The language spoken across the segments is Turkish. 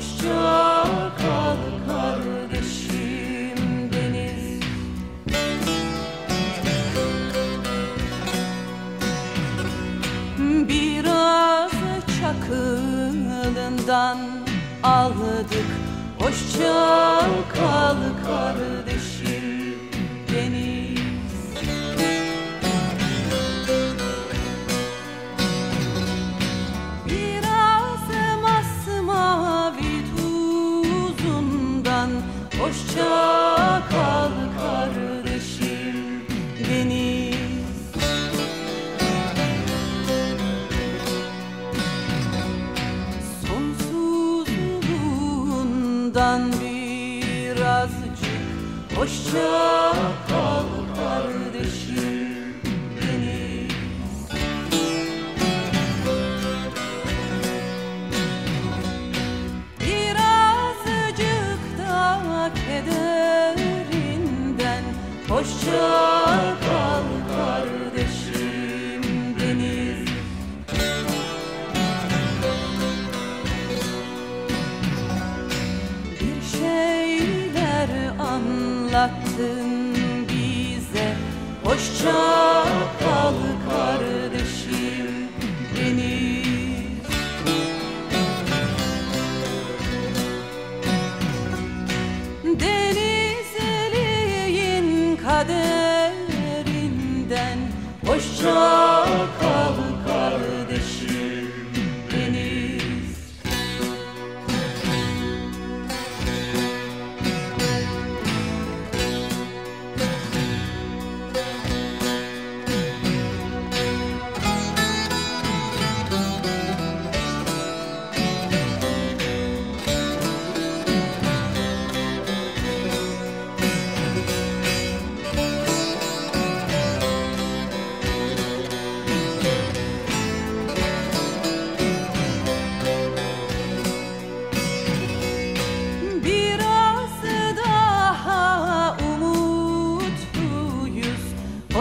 hoşça kal kardeşim deniz. Biraz çakılından aldık. Hoşça kal Sonsuzluğundan birazcık Hoşça kal kardeşim deniz Birazcık da kederinden Hoşça kal anlattın bize. Hoşça kal kardeşim deniz. Denizliğin kaderinden. Hoşça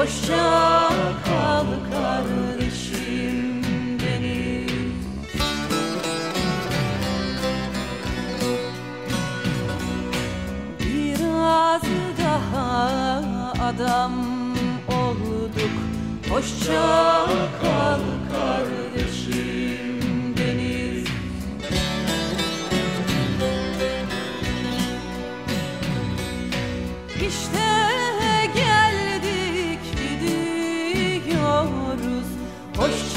Hoşça kal kardeşim deniz Biraz daha adam olduk. Hoşça kal kardeşim Oxi.